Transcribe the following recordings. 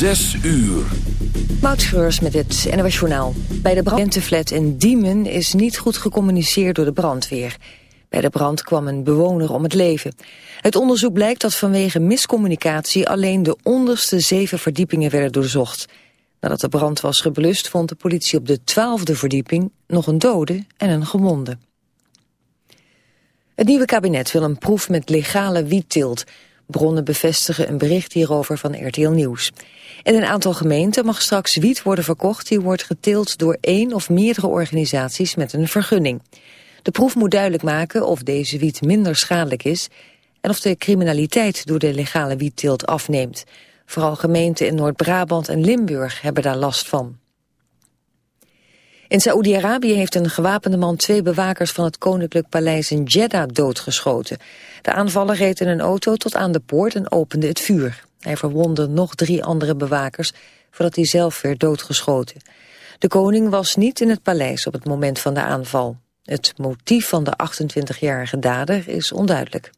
Zes uur. Moutschreurs met het NOS Journaal. Bij de brandflat in Diemen is niet goed gecommuniceerd door de brandweer. Bij de brand kwam een bewoner om het leven. Het onderzoek blijkt dat vanwege miscommunicatie alleen de onderste zeven verdiepingen werden doorzocht. Nadat de brand was geblust vond de politie op de twaalfde verdieping nog een dode en een gewonde. Het nieuwe kabinet wil een proef met legale wietteelt... Bronnen bevestigen een bericht hierover van RTL Nieuws. In een aantal gemeenten mag straks wiet worden verkocht... die wordt geteeld door één of meerdere organisaties met een vergunning. De proef moet duidelijk maken of deze wiet minder schadelijk is... en of de criminaliteit door de legale wietteelt afneemt. Vooral gemeenten in Noord-Brabant en Limburg hebben daar last van. In Saoedi-Arabië heeft een gewapende man twee bewakers van het koninklijk paleis in Jeddah doodgeschoten. De aanvaller reed in een auto tot aan de poort en opende het vuur. Hij verwondde nog drie andere bewakers voordat hij zelf werd doodgeschoten. De koning was niet in het paleis op het moment van de aanval. Het motief van de 28-jarige dader is onduidelijk.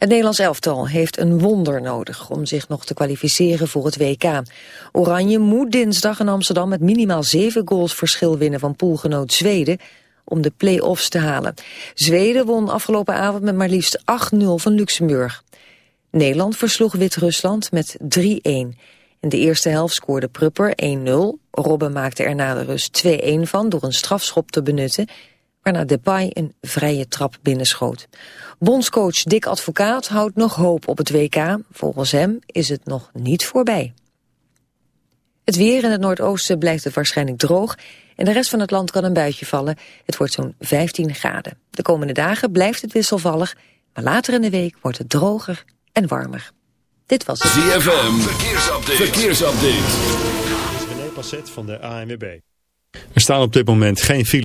Het Nederlands elftal heeft een wonder nodig om zich nog te kwalificeren voor het WK. Oranje moet dinsdag in Amsterdam met minimaal zeven goals verschil winnen van poolgenoot Zweden om de play-offs te halen. Zweden won afgelopen avond met maar liefst 8-0 van Luxemburg. Nederland versloeg Wit-Rusland met 3-1. In de eerste helft scoorde Prupper 1-0. Robben maakte er na de rust 2-1 van door een strafschop te benutten waarna Depay een vrije trap binnenschoot. Bondscoach Dick Advocaat houdt nog hoop op het WK. Volgens hem is het nog niet voorbij. Het weer in het noordoosten blijft het waarschijnlijk droog. In de rest van het land kan een buitje vallen. Het wordt zo'n 15 graden. De komende dagen blijft het wisselvallig. Maar later in de week wordt het droger en warmer. Dit was het. ZFM, verkeersupdate. verkeersupdate. René Passet van de ANWB. Er staan op dit moment geen files.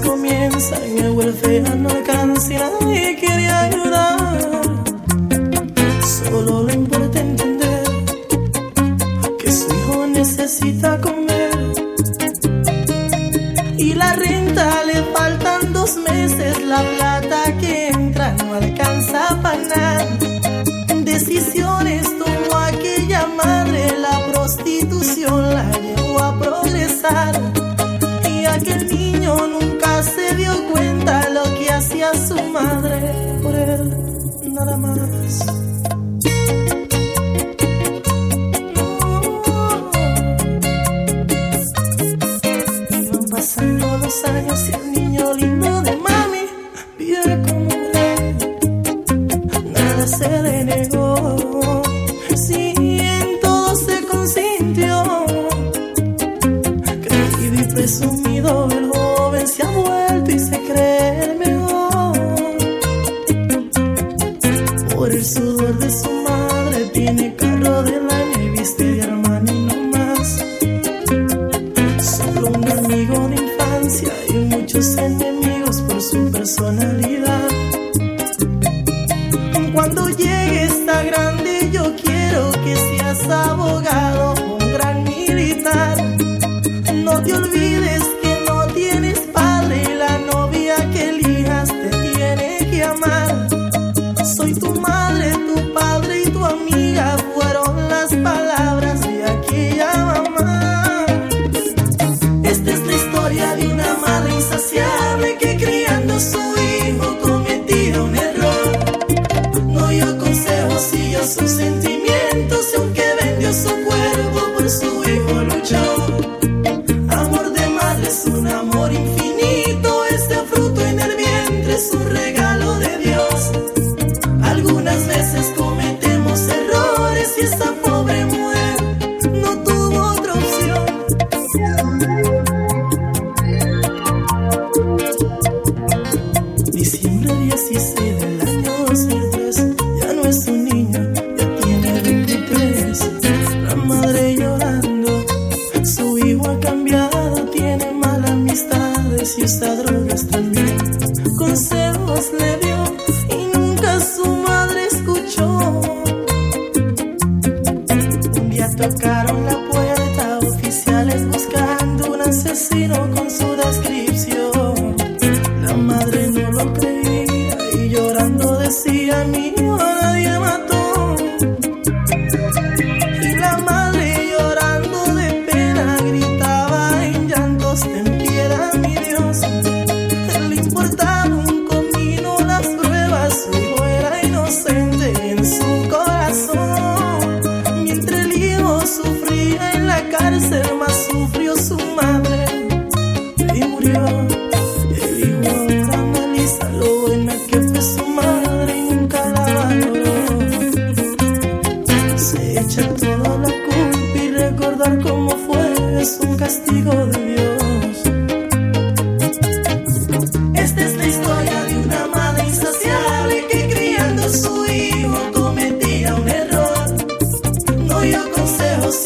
comienzan,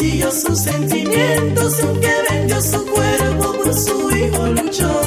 vacío sus sentimientos, aunque vendió su cuerpo por su hijo luchó.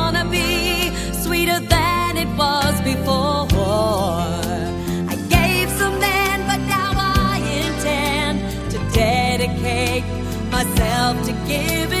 give it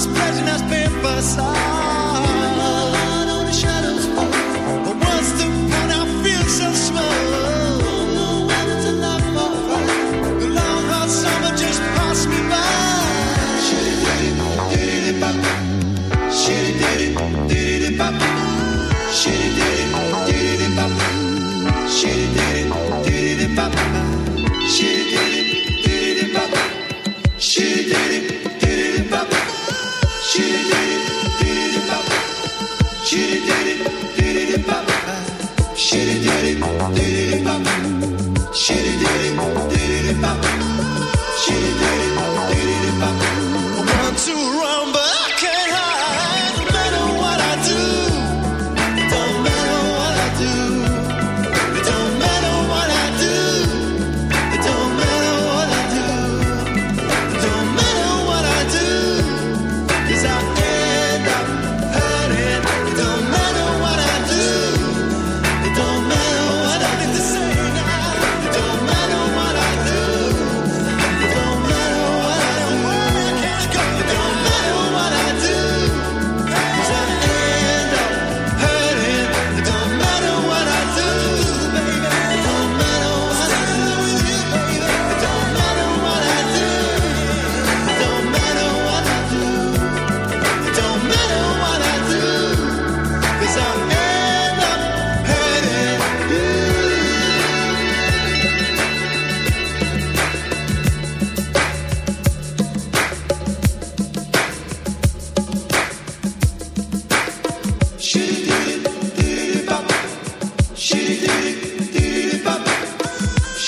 os prédios, meus tempos. Want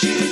Once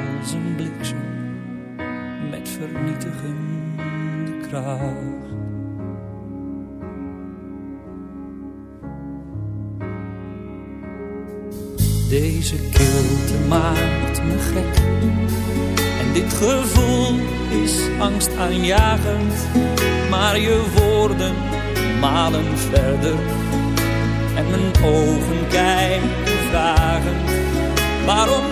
als een bliksem met vernietigende kracht. Deze kilte maakt me gek en dit gevoel is angstaanjagend, maar je woorden malen verder en mijn ogen kijken vragend. Waarom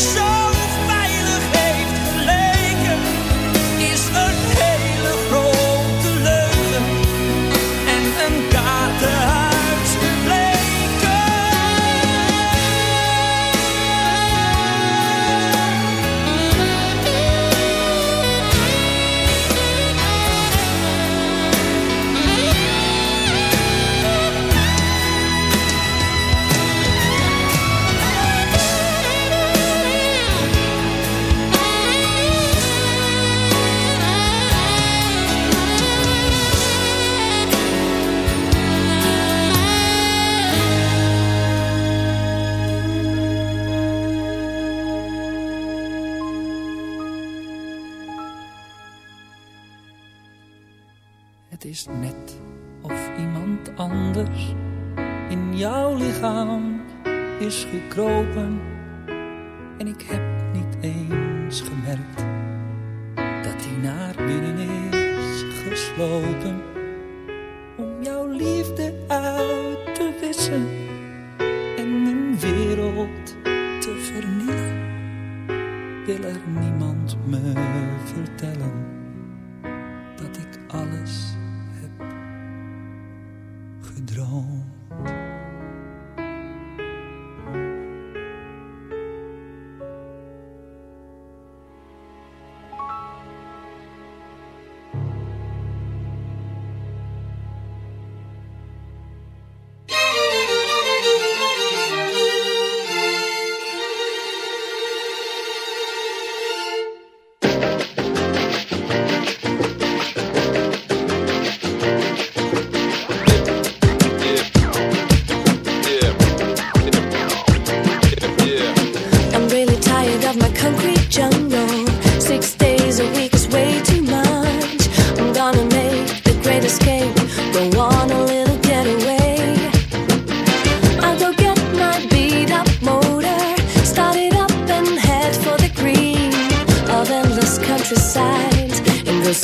show.